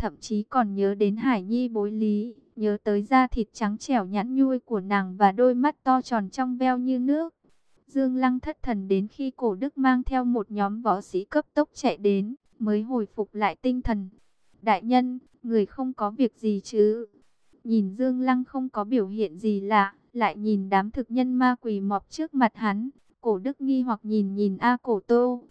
thậm chí còn nhớ đến Hải Nhi bối lý, nhớ tới da thịt trắng trẻo nhẵn nhui của nàng và đôi mắt to tròn trong veo như nước. Dương Lăng thất thần đến khi cổ đức mang theo một nhóm võ sĩ cấp tốc chạy đến, mới hồi phục lại tinh thần. Đại nhân, người không có việc gì chứ? Nhìn Dương Lăng không có biểu hiện gì lạ, lại nhìn đám thực nhân ma quỷ mọp trước mặt hắn. Cổ đức nghi hoặc nhìn nhìn A cổ tô.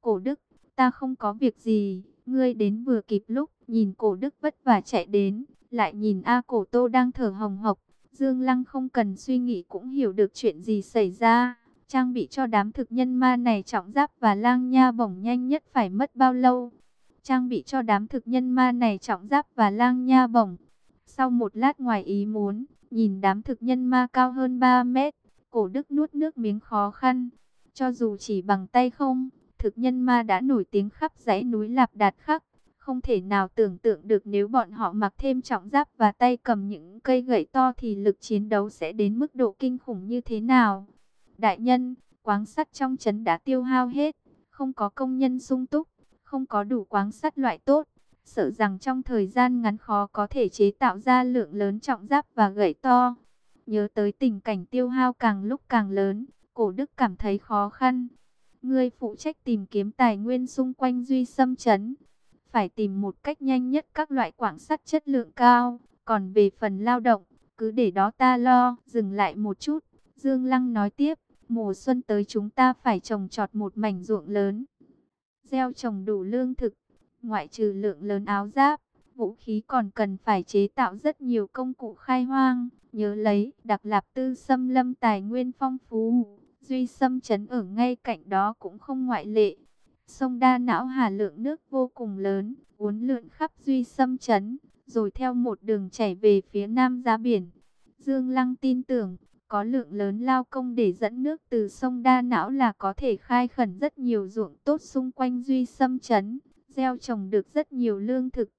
Cổ đức, ta không có việc gì, ngươi đến vừa kịp lúc, nhìn cổ đức vất vả chạy đến, lại nhìn A cổ tô đang thở hồng hộc. Dương Lăng không cần suy nghĩ cũng hiểu được chuyện gì xảy ra. Trang bị cho đám thực nhân ma này trọng giáp và lang nha bổng nhanh nhất phải mất bao lâu? Trang bị cho đám thực nhân ma này trọng giáp và lang nha bổng. Sau một lát ngoài ý muốn, nhìn đám thực nhân ma cao hơn 3 mét, cổ đức nuốt nước miếng khó khăn. Cho dù chỉ bằng tay không, thực nhân ma đã nổi tiếng khắp dãy núi Lạp Đạt Khắc. Không thể nào tưởng tượng được nếu bọn họ mặc thêm trọng giáp và tay cầm những cây gậy to thì lực chiến đấu sẽ đến mức độ kinh khủng như thế nào. Đại nhân, quáng sắt trong trấn đã tiêu hao hết, không có công nhân sung túc, không có đủ quáng sắt loại tốt. Sợ rằng trong thời gian ngắn khó có thể chế tạo ra lượng lớn trọng giáp và gậy to. Nhớ tới tình cảnh tiêu hao càng lúc càng lớn, cổ đức cảm thấy khó khăn. Ngươi phụ trách tìm kiếm tài nguyên xung quanh duy xâm chấn. Phải tìm một cách nhanh nhất các loại quảng sắt chất lượng cao. Còn về phần lao động, cứ để đó ta lo. Dừng lại một chút, Dương Lăng nói tiếp. Mùa xuân tới chúng ta phải trồng trọt một mảnh ruộng lớn. Gieo trồng đủ lương thực, ngoại trừ lượng lớn áo giáp, vũ khí còn cần phải chế tạo rất nhiều công cụ khai hoang. Nhớ lấy, Đặc Lạp Tư xâm lâm tài nguyên phong phú, Duy xâm chấn ở ngay cạnh đó cũng không ngoại lệ. Sông Đa Não Hà lượng nước vô cùng lớn, uốn lượn khắp Duy xâm chấn, rồi theo một đường chảy về phía nam ra biển. Dương Lăng tin tưởng, có lượng lớn lao công để dẫn nước từ sông Đa Não là có thể khai khẩn rất nhiều ruộng tốt xung quanh Duy xâm chấn, gieo trồng được rất nhiều lương thực.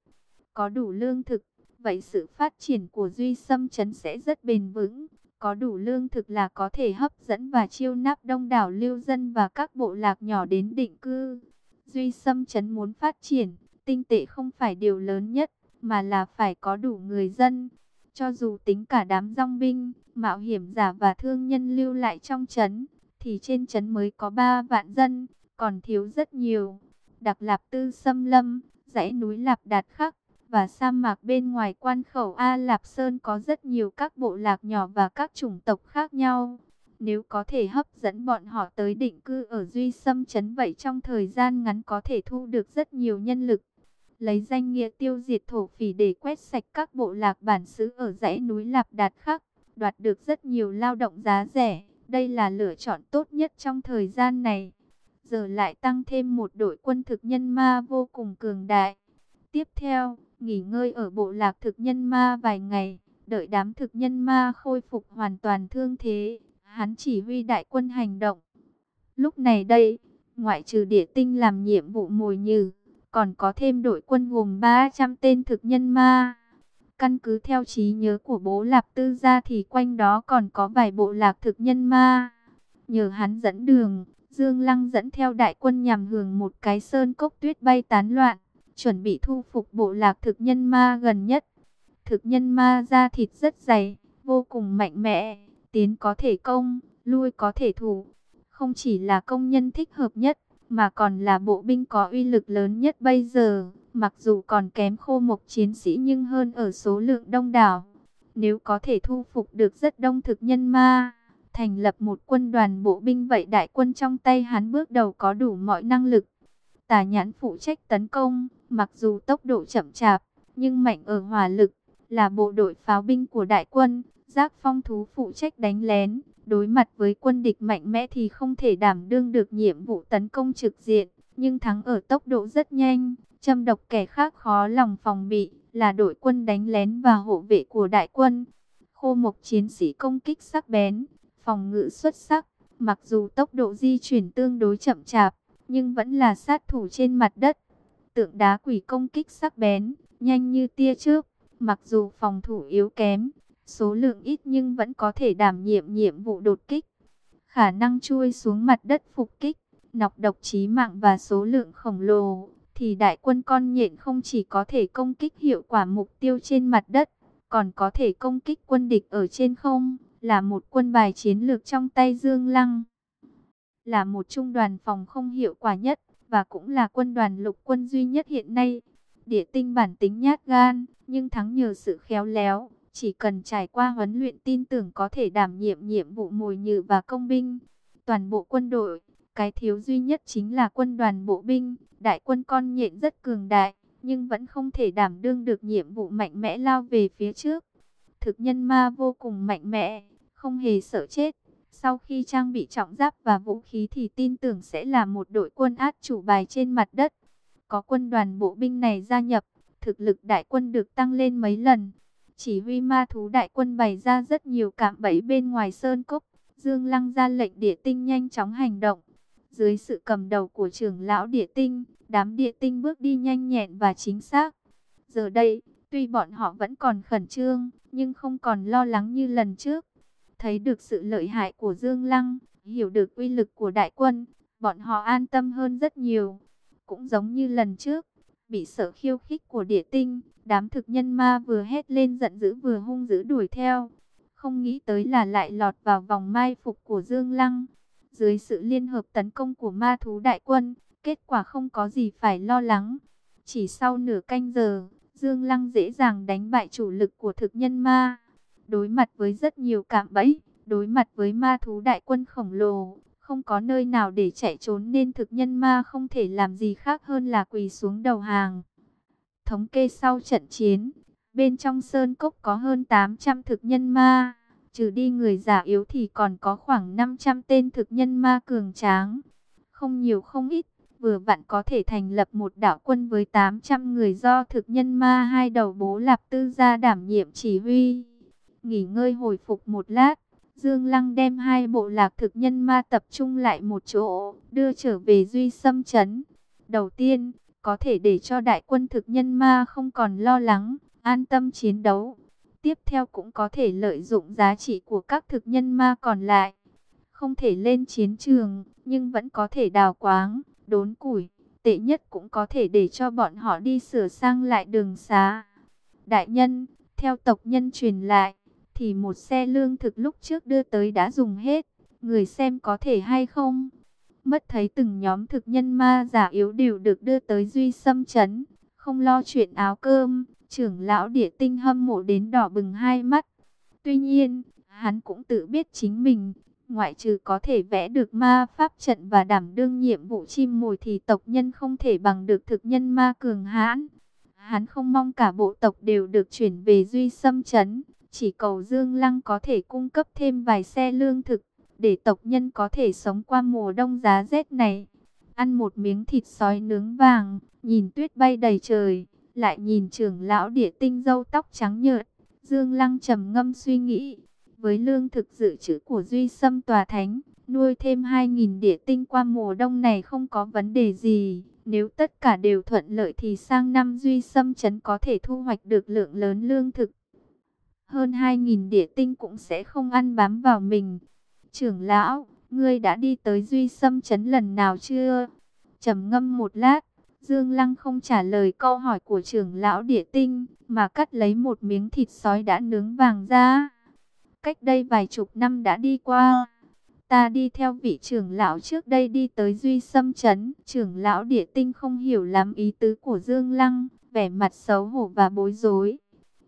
Có đủ lương thực, vậy sự phát triển của Duy xâm chấn sẽ rất bền vững. Có đủ lương thực là có thể hấp dẫn và chiêu nạp đông đảo lưu dân và các bộ lạc nhỏ đến định cư. Duy xâm chấn muốn phát triển, tinh tệ không phải điều lớn nhất, mà là phải có đủ người dân. Cho dù tính cả đám rong binh, mạo hiểm giả và thương nhân lưu lại trong trấn, thì trên trấn mới có 3 vạn dân, còn thiếu rất nhiều. Đặc Lạp Tư Xâm Lâm, dãy núi Lạp Đạt Khắc, và sa mạc bên ngoài quan khẩu A Lạp Sơn có rất nhiều các bộ lạc nhỏ và các chủng tộc khác nhau. Nếu có thể hấp dẫn bọn họ tới định cư ở Duy Sâm Trấn vậy trong thời gian ngắn có thể thu được rất nhiều nhân lực. Lấy danh nghĩa tiêu diệt thổ phỉ để quét sạch các bộ lạc bản xứ ở dãy núi Lạp Đạt Khắc, đoạt được rất nhiều lao động giá rẻ. Đây là lựa chọn tốt nhất trong thời gian này. Giờ lại tăng thêm một đội quân thực nhân ma vô cùng cường đại. Tiếp theo, nghỉ ngơi ở bộ lạc thực nhân ma vài ngày, đợi đám thực nhân ma khôi phục hoàn toàn thương thế, hắn chỉ huy đại quân hành động. Lúc này đây, ngoại trừ địa tinh làm nhiệm vụ mồi nhử, còn có thêm đội quân gồm 300 tên thực nhân ma. Căn cứ theo trí nhớ của bố Lạp Tư gia thì quanh đó còn có vài bộ lạc thực nhân ma. Nhờ hắn dẫn đường, Dương Lăng dẫn theo đại quân nhằm hưởng một cái sơn cốc tuyết bay tán loạn chuẩn bị thu phục bộ lạc thực nhân ma gần nhất. Thực nhân ma da thịt rất dày, vô cùng mạnh mẽ, tiến có thể công, lui có thể thủ. Không chỉ là công nhân thích hợp nhất, mà còn là bộ binh có uy lực lớn nhất bây giờ. Mặc dù còn kém khô mộc chiến sĩ nhưng hơn ở số lượng đông đảo. Nếu có thể thu phục được rất đông thực nhân ma, thành lập một quân đoàn bộ binh vậy đại quân trong tay hắn bước đầu có đủ mọi năng lực. Tà nhãn phụ trách tấn công, mặc dù tốc độ chậm chạp, nhưng mạnh ở hỏa lực, là bộ đội pháo binh của đại quân. Giác phong thú phụ trách đánh lén, đối mặt với quân địch mạnh mẽ thì không thể đảm đương được nhiệm vụ tấn công trực diện, nhưng thắng ở tốc độ rất nhanh, châm độc kẻ khác khó lòng phòng bị, là đội quân đánh lén và hộ vệ của đại quân. Khô mộc chiến sĩ công kích sắc bén, phòng ngự xuất sắc, mặc dù tốc độ di chuyển tương đối chậm chạp, nhưng vẫn là sát thủ trên mặt đất. Tượng đá quỷ công kích sắc bén, nhanh như tia trước, mặc dù phòng thủ yếu kém, số lượng ít nhưng vẫn có thể đảm nhiệm nhiệm vụ đột kích. Khả năng chui xuống mặt đất phục kích, nọc độc chí mạng và số lượng khổng lồ, thì đại quân con nhện không chỉ có thể công kích hiệu quả mục tiêu trên mặt đất, còn có thể công kích quân địch ở trên không, là một quân bài chiến lược trong tay Dương Lăng. Là một trung đoàn phòng không hiệu quả nhất, và cũng là quân đoàn lục quân duy nhất hiện nay. Địa tinh bản tính nhát gan, nhưng thắng nhờ sự khéo léo, chỉ cần trải qua huấn luyện tin tưởng có thể đảm nhiệm nhiệm vụ mồi nhử và công binh. Toàn bộ quân đội, cái thiếu duy nhất chính là quân đoàn bộ binh, đại quân con nhện rất cường đại, nhưng vẫn không thể đảm đương được nhiệm vụ mạnh mẽ lao về phía trước. Thực nhân ma vô cùng mạnh mẽ, không hề sợ chết. Sau khi trang bị trọng giáp và vũ khí thì tin tưởng sẽ là một đội quân át chủ bài trên mặt đất. Có quân đoàn bộ binh này gia nhập, thực lực đại quân được tăng lên mấy lần. Chỉ huy ma thú đại quân bày ra rất nhiều cạm bẫy bên ngoài sơn cốc. Dương Lăng ra lệnh địa tinh nhanh chóng hành động. Dưới sự cầm đầu của trưởng lão địa tinh, đám địa tinh bước đi nhanh nhẹn và chính xác. Giờ đây, tuy bọn họ vẫn còn khẩn trương, nhưng không còn lo lắng như lần trước. Thấy được sự lợi hại của Dương Lăng, hiểu được uy lực của đại quân, bọn họ an tâm hơn rất nhiều. Cũng giống như lần trước, bị sợ khiêu khích của địa tinh, đám thực nhân ma vừa hét lên giận dữ vừa hung dữ đuổi theo. Không nghĩ tới là lại lọt vào vòng mai phục của Dương Lăng. Dưới sự liên hợp tấn công của ma thú đại quân, kết quả không có gì phải lo lắng. Chỉ sau nửa canh giờ, Dương Lăng dễ dàng đánh bại chủ lực của thực nhân ma. Đối mặt với rất nhiều cạm bẫy, đối mặt với ma thú đại quân khổng lồ, không có nơi nào để chạy trốn nên thực nhân ma không thể làm gì khác hơn là quỳ xuống đầu hàng. Thống kê sau trận chiến, bên trong sơn cốc có hơn 800 thực nhân ma, trừ đi người giả yếu thì còn có khoảng 500 tên thực nhân ma cường tráng. Không nhiều không ít, vừa vặn có thể thành lập một đạo quân với 800 người do thực nhân ma hai đầu bố lạp tư gia đảm nhiệm chỉ huy. Nghỉ ngơi hồi phục một lát, Dương Lăng đem hai bộ lạc thực nhân ma tập trung lại một chỗ, đưa trở về Duy Sâm Trấn. Đầu tiên, có thể để cho đại quân thực nhân ma không còn lo lắng, an tâm chiến đấu. Tiếp theo cũng có thể lợi dụng giá trị của các thực nhân ma còn lại. Không thể lên chiến trường, nhưng vẫn có thể đào quáng, đốn củi. Tệ nhất cũng có thể để cho bọn họ đi sửa sang lại đường xá. Đại nhân, theo tộc nhân truyền lại, thì một xe lương thực lúc trước đưa tới đã dùng hết. Người xem có thể hay không? Mất thấy từng nhóm thực nhân ma giả yếu đều được đưa tới duy xâm chấn. Không lo chuyện áo cơm, trưởng lão địa tinh hâm mộ đến đỏ bừng hai mắt. Tuy nhiên, hắn cũng tự biết chính mình, ngoại trừ có thể vẽ được ma pháp trận và đảm đương nhiệm vụ chim mồi thì tộc nhân không thể bằng được thực nhân ma cường hãn. Hắn không mong cả bộ tộc đều được chuyển về duy xâm chấn, chỉ cầu Dương Lăng có thể cung cấp thêm vài xe lương thực, để tộc nhân có thể sống qua mùa đông giá rét này. Ăn một miếng thịt sói nướng vàng, nhìn tuyết bay đầy trời, lại nhìn trưởng lão địa tinh dâu tóc trắng nhợt. Dương Lăng trầm ngâm suy nghĩ, với lương thực dự trữ của Duy Sâm Tòa Thánh, nuôi thêm 2.000 địa tinh qua mùa đông này không có vấn đề gì. Nếu tất cả đều thuận lợi thì sang năm Duy Sâm Trấn có thể thu hoạch được lượng lớn lương thực hơn 2.000 địa tinh cũng sẽ không ăn bám vào mình. Trưởng lão, ngươi đã đi tới Duy Sâm Trấn lần nào chưa? trầm ngâm một lát, Dương Lăng không trả lời câu hỏi của trưởng lão địa tinh, mà cắt lấy một miếng thịt sói đã nướng vàng ra. Cách đây vài chục năm đã đi qua. Ta đi theo vị trưởng lão trước đây đi tới Duy Sâm Trấn. Trưởng lão địa tinh không hiểu lắm ý tứ của Dương Lăng, vẻ mặt xấu hổ và bối rối.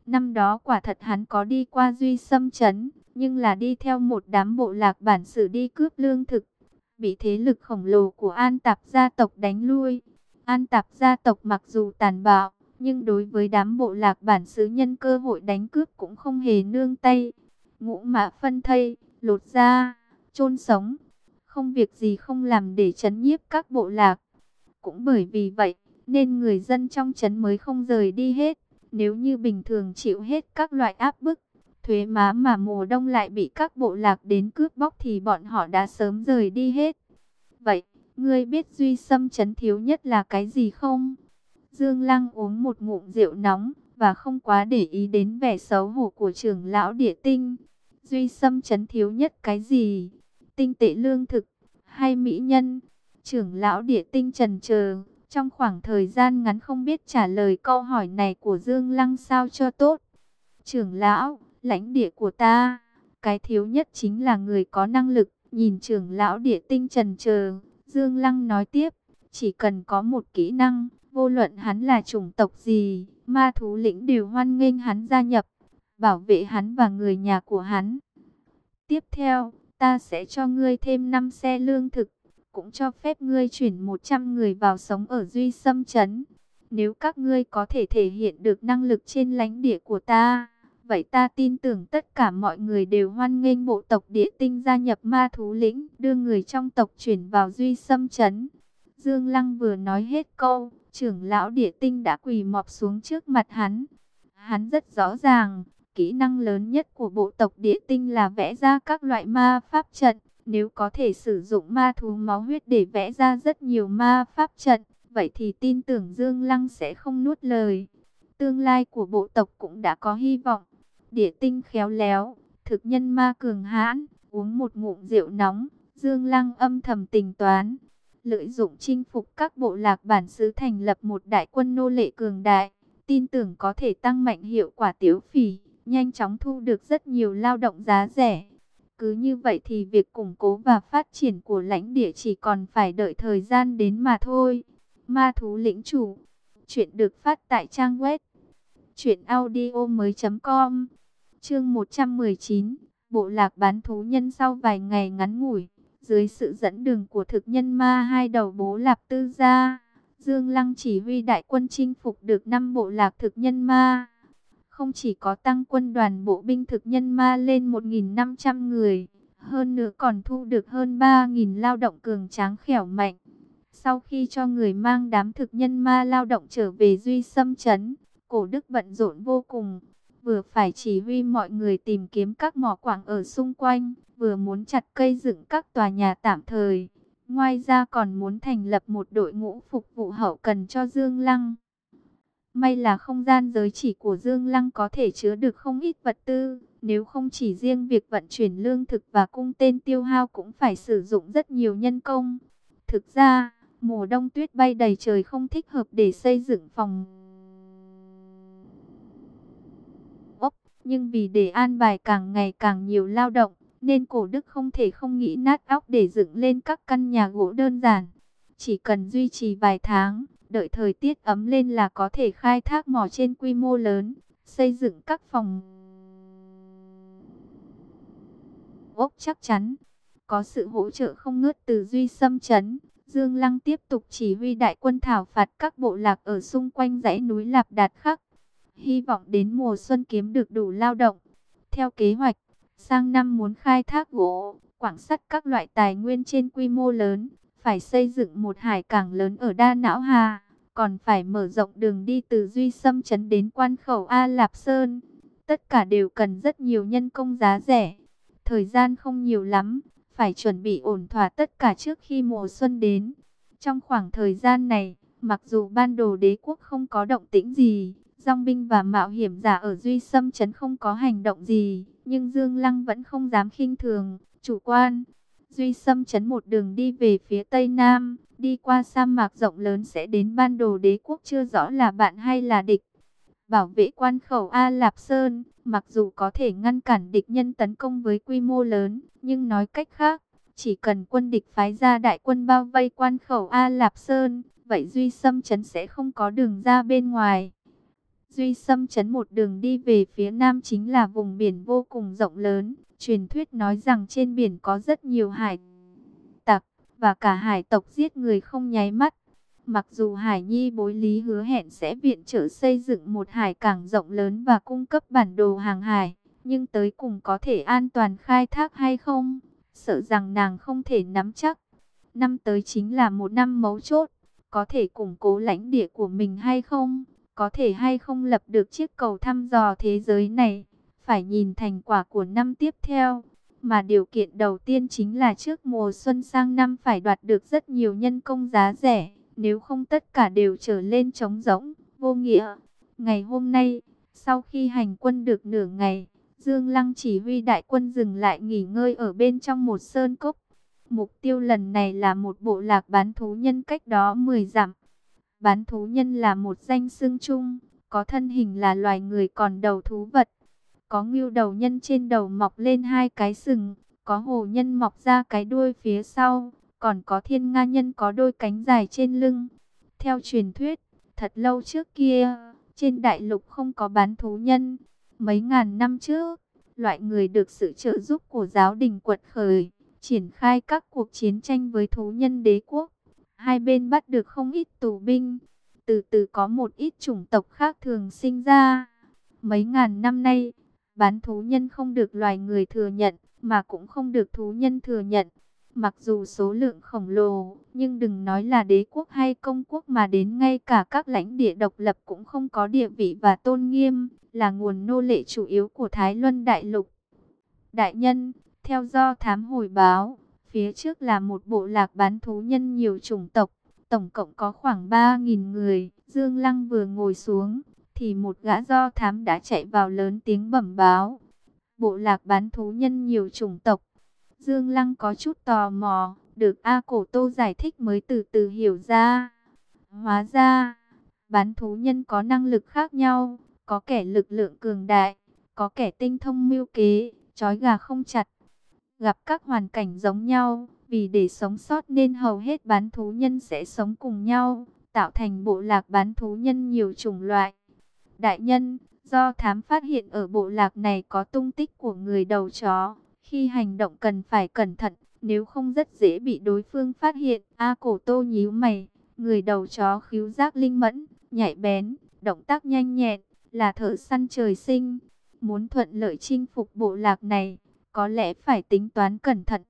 Năm đó quả thật hắn có đi qua Duy Sâm Trấn, nhưng là đi theo một đám bộ lạc bản sử đi cướp lương thực. Bị thế lực khổng lồ của An Tạp gia tộc đánh lui. An Tạp gia tộc mặc dù tàn bạo, nhưng đối với đám bộ lạc bản xứ nhân cơ hội đánh cướp cũng không hề nương tay. Ngũ mã phân thây, lột da, chôn sống. Không việc gì không làm để chấn nhiếp các bộ lạc. Cũng bởi vì vậy, nên người dân trong chấn mới không rời đi hết. Nếu như bình thường chịu hết các loại áp bức, thuế má mà mùa đông lại bị các bộ lạc đến cướp bóc thì bọn họ đã sớm rời đi hết. Vậy, ngươi biết duy xâm chấn thiếu nhất là cái gì không? Dương Lăng uống một ngụm rượu nóng và không quá để ý đến vẻ xấu hổ của trưởng lão địa tinh. Duy xâm chấn thiếu nhất cái gì? Tinh tệ lương thực hay mỹ nhân? Trưởng lão địa tinh trần chờ trong khoảng thời gian ngắn không biết trả lời câu hỏi này của Dương Lăng sao cho tốt. Trưởng lão, lãnh địa của ta, cái thiếu nhất chính là người có năng lực, nhìn trưởng lão địa tinh trần chờ. Dương Lăng nói tiếp, chỉ cần có một kỹ năng, vô luận hắn là chủng tộc gì, ma thú lĩnh đều hoan nghênh hắn gia nhập, bảo vệ hắn và người nhà của hắn. Tiếp theo, ta sẽ cho ngươi thêm 5 xe lương thực, cũng cho phép ngươi chuyển 100 người vào sống ở Duy Sâm Trấn. Nếu các ngươi có thể thể hiện được năng lực trên lãnh địa của ta, vậy ta tin tưởng tất cả mọi người đều hoan nghênh bộ tộc địa tinh gia nhập ma thú lĩnh, đưa người trong tộc chuyển vào Duy Sâm Trấn. Dương Lăng vừa nói hết câu, trưởng lão địa tinh đã quỳ mọp xuống trước mặt hắn. Hắn rất rõ ràng, kỹ năng lớn nhất của bộ tộc địa tinh là vẽ ra các loại ma pháp trận. Nếu có thể sử dụng ma thú máu huyết để vẽ ra rất nhiều ma pháp trận, vậy thì tin tưởng Dương Lăng sẽ không nuốt lời. Tương lai của bộ tộc cũng đã có hy vọng. Địa tinh khéo léo, thực nhân ma cường hãn, uống một ngụm rượu nóng, Dương Lăng âm thầm tính toán. Lợi dụng chinh phục các bộ lạc bản xứ thành lập một đại quân nô lệ cường đại, tin tưởng có thể tăng mạnh hiệu quả tiếu phỉ, nhanh chóng thu được rất nhiều lao động giá rẻ. Cứ như vậy thì việc củng cố và phát triển của lãnh địa chỉ còn phải đợi thời gian đến mà thôi. Ma thú lĩnh chủ. Chuyện được phát tại trang web. Chuyện audio mới com. Chương 119. Bộ lạc bán thú nhân sau vài ngày ngắn ngủi. Dưới sự dẫn đường của thực nhân ma, hai đầu bố lạp tư gia. Dương Lăng chỉ huy đại quân chinh phục được năm bộ lạc thực nhân ma không chỉ có tăng quân đoàn bộ binh thực nhân ma lên 1.500 người, hơn nữa còn thu được hơn 3.000 lao động cường tráng khỏe mạnh. Sau khi cho người mang đám thực nhân ma lao động trở về Duy Sâm Trấn, cổ đức bận rộn vô cùng, vừa phải chỉ huy mọi người tìm kiếm các mỏ quảng ở xung quanh, vừa muốn chặt cây dựng các tòa nhà tạm thời. Ngoài ra còn muốn thành lập một đội ngũ phục vụ hậu cần cho Dương Lăng. May là không gian giới chỉ của Dương Lăng có thể chứa được không ít vật tư, nếu không chỉ riêng việc vận chuyển lương thực và cung tên tiêu hao cũng phải sử dụng rất nhiều nhân công. Thực ra, mùa đông tuyết bay đầy trời không thích hợp để xây dựng phòng ốc, nhưng vì để an bài càng ngày càng nhiều lao động, nên cổ đức không thể không nghĩ nát óc để dựng lên các căn nhà gỗ đơn giản. Chỉ cần duy trì vài tháng, đợi thời tiết ấm lên là có thể khai thác mỏ trên quy mô lớn, xây dựng các phòng ốc chắc chắn. Có sự hỗ trợ không ngớt từ Duy Sâm Trấn, Dương Lăng tiếp tục chỉ huy đại quân thảo phạt các bộ lạc ở xung quanh dãy núi Lạp Đạt Khắc. Hy vọng đến mùa xuân kiếm được đủ lao động. Theo kế hoạch, sang năm muốn khai thác gỗ, quảng sắt các loại tài nguyên trên quy mô lớn, phải xây dựng một hải cảng lớn ở Đa Não Hà, còn phải mở rộng đường đi từ Duy Sâm Trấn đến quan khẩu A Lạp Sơn. Tất cả đều cần rất nhiều nhân công giá rẻ. Thời gian không nhiều lắm, phải chuẩn bị ổn thỏa tất cả trước khi mùa xuân đến. Trong khoảng thời gian này, mặc dù ban đồ đế quốc không có động tĩnh gì, dòng binh và mạo hiểm giả ở Duy Sâm Trấn không có hành động gì, nhưng Dương Lăng vẫn không dám khinh thường, chủ quan. Duy Sâm chấn một đường đi về phía tây nam, đi qua sa mạc rộng lớn sẽ đến ban đồ đế quốc chưa rõ là bạn hay là địch. Bảo vệ quan khẩu A Lạp Sơn, mặc dù có thể ngăn cản địch nhân tấn công với quy mô lớn, nhưng nói cách khác, chỉ cần quân địch phái ra đại quân bao vây quan khẩu A Lạp Sơn, vậy Duy Sâm chấn sẽ không có đường ra bên ngoài. Duy Sâm chấn một đường đi về phía nam chính là vùng biển vô cùng rộng lớn, Truyền thuyết nói rằng trên biển có rất nhiều hải tặc, và cả hải tộc giết người không nháy mắt. Mặc dù Hải Nhi bối lý hứa hẹn sẽ viện trợ xây dựng một hải cảng rộng lớn và cung cấp bản đồ hàng hải, nhưng tới cùng có thể an toàn khai thác hay không, sợ rằng nàng không thể nắm chắc. Năm tới chính là một năm mấu chốt, có thể củng cố lãnh địa của mình hay không, có thể hay không lập được chiếc cầu thăm dò thế giới này phải nhìn thành quả của năm tiếp theo. Mà điều kiện đầu tiên chính là trước mùa xuân sang năm phải đoạt được rất nhiều nhân công giá rẻ, nếu không tất cả đều trở lên trống rỗng, vô nghĩa. Ngày hôm nay, sau khi hành quân được nửa ngày, Dương Lăng chỉ huy đại quân dừng lại nghỉ ngơi ở bên trong một sơn cốc. Mục tiêu lần này là một bộ lạc bán thú nhân cách đó 10 dặm. Bán thú nhân là một danh xương chung, có thân hình là loài người còn đầu thú vật. Có ngưu đầu nhân trên đầu mọc lên hai cái sừng, có hồ nhân mọc ra cái đuôi phía sau, còn có thiên nga nhân có đôi cánh dài trên lưng. Theo truyền thuyết, thật lâu trước kia, trên đại lục không có bán thú nhân. Mấy ngàn năm trước, loại người được sự trợ giúp của giáo đình quật khởi, triển khai các cuộc chiến tranh với thú nhân đế quốc. Hai bên bắt được không ít tù binh, từ từ có một ít chủng tộc khác thường sinh ra. Mấy ngàn năm nay, bán thú nhân không được loài người thừa nhận, mà cũng không được thú nhân thừa nhận. Mặc dù số lượng khổng lồ, nhưng đừng nói là đế quốc hay công quốc mà đến ngay cả các lãnh địa độc lập cũng không có địa vị và tôn nghiêm, là nguồn nô lệ chủ yếu của Thái Luân Đại Lục. Đại nhân, theo do thám hồi báo, phía trước là một bộ lạc bán thú nhân nhiều chủng tộc, tổng cộng có khoảng 3.000 người. Dương Lăng vừa ngồi xuống, thì một gã do thám đã chạy vào lớn tiếng bẩm báo. Bộ lạc bán thú nhân nhiều chủng tộc. Dương Lăng có chút tò mò, được A Cổ Tô giải thích mới từ từ hiểu ra. Hóa ra, bán thú nhân có năng lực khác nhau, có kẻ lực lượng cường đại, có kẻ tinh thông mưu kế, trói gà không chặt. Gặp các hoàn cảnh giống nhau, vì để sống sót nên hầu hết bán thú nhân sẽ sống cùng nhau, tạo thành bộ lạc bán thú nhân nhiều chủng loại. Đại nhân, do thám phát hiện ở bộ lạc này có tung tích của người đầu chó, khi hành động cần phải cẩn thận, nếu không rất dễ bị đối phương phát hiện. A cổ tô nhíu mày, người đầu chó khíu giác linh mẫn, nhạy bén, động tác nhanh nhẹn, là thợ săn trời sinh. Muốn thuận lợi chinh phục bộ lạc này, có lẽ phải tính toán cẩn thận.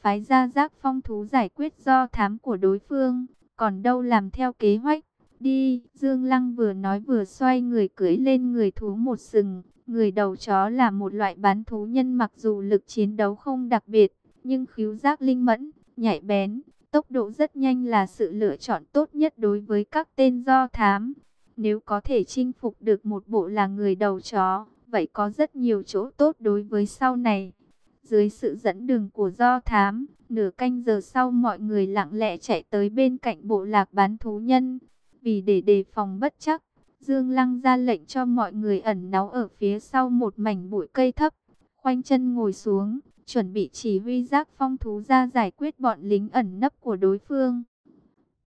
Phái ra giác phong thú giải quyết do thám của đối phương, còn đâu làm theo kế hoạch. Đi, Dương Lăng vừa nói vừa xoay người cưỡi lên người thú một sừng. Người đầu chó là một loại bán thú nhân mặc dù lực chiến đấu không đặc biệt, nhưng khíu giác linh mẫn, nhạy bén, tốc độ rất nhanh là sự lựa chọn tốt nhất đối với các tên do thám. Nếu có thể chinh phục được một bộ là người đầu chó, vậy có rất nhiều chỗ tốt đối với sau này. Dưới sự dẫn đường của do thám, nửa canh giờ sau mọi người lặng lẽ chạy tới bên cạnh bộ lạc bán thú nhân. Vì để đề phòng bất chắc, Dương Lăng ra lệnh cho mọi người ẩn náu ở phía sau một mảnh bụi cây thấp. Khoanh chân ngồi xuống, chuẩn bị chỉ huy giác phong thú ra giải quyết bọn lính ẩn nấp của đối phương.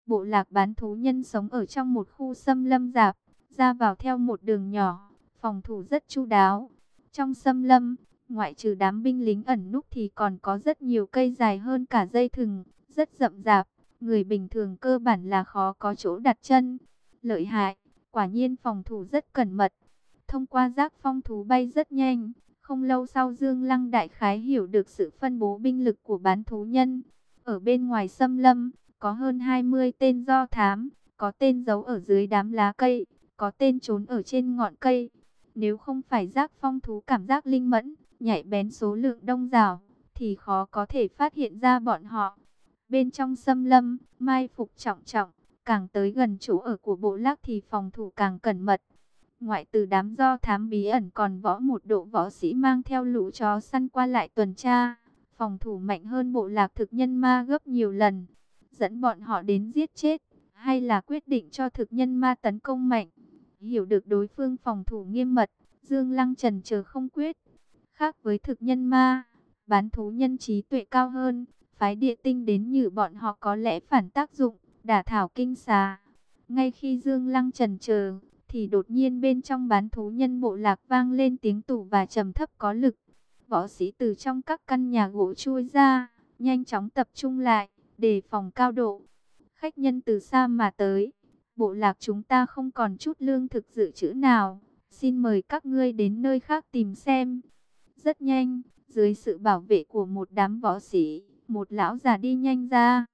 Bộ lạc bán thú nhân sống ở trong một khu xâm lâm dạp, ra vào theo một đường nhỏ, phòng thủ rất chu đáo. Trong xâm lâm, ngoại trừ đám binh lính ẩn núp thì còn có rất nhiều cây dài hơn cả dây thừng, rất rậm rạp. Người bình thường cơ bản là khó có chỗ đặt chân. Lợi hại, quả nhiên phòng thủ rất cẩn mật. Thông qua giác phong thú bay rất nhanh. Không lâu sau Dương Lăng Đại Khái hiểu được sự phân bố binh lực của bán thú nhân. Ở bên ngoài xâm lâm, có hơn 20 tên do thám, có tên giấu ở dưới đám lá cây, có tên trốn ở trên ngọn cây. Nếu không phải giác phong thú cảm giác linh mẫn, nhạy bén số lượng đông rào, thì khó có thể phát hiện ra bọn họ. Bên trong xâm lâm, mai phục trọng trọng, càng tới gần chỗ ở của bộ lạc thì phòng thủ càng cẩn mật. Ngoại từ đám do thám bí ẩn còn võ một độ võ sĩ mang theo lũ chó săn qua lại tuần tra. Phòng thủ mạnh hơn bộ lạc thực nhân ma gấp nhiều lần. Dẫn bọn họ đến giết chết, hay là quyết định cho thực nhân ma tấn công mạnh. Hiểu được đối phương phòng thủ nghiêm mật, Dương Lăng trần chờ không quyết. Khác với thực nhân ma, bán thú nhân trí tuệ cao hơn, phái địa tinh đến như bọn họ có lẽ phản tác dụng, đả thảo kinh xà. Ngay khi Dương Lăng trần chờ, thì đột nhiên bên trong bán thú nhân bộ lạc vang lên tiếng tủ và trầm thấp có lực. Võ sĩ từ trong các căn nhà gỗ chui ra, nhanh chóng tập trung lại, đề phòng cao độ. Khách nhân từ xa mà tới, bộ lạc chúng ta không còn chút lương thực dự trữ nào. Xin mời các ngươi đến nơi khác tìm xem. Rất nhanh, dưới sự bảo vệ của một đám võ sĩ, một lão già đi nhanh ra.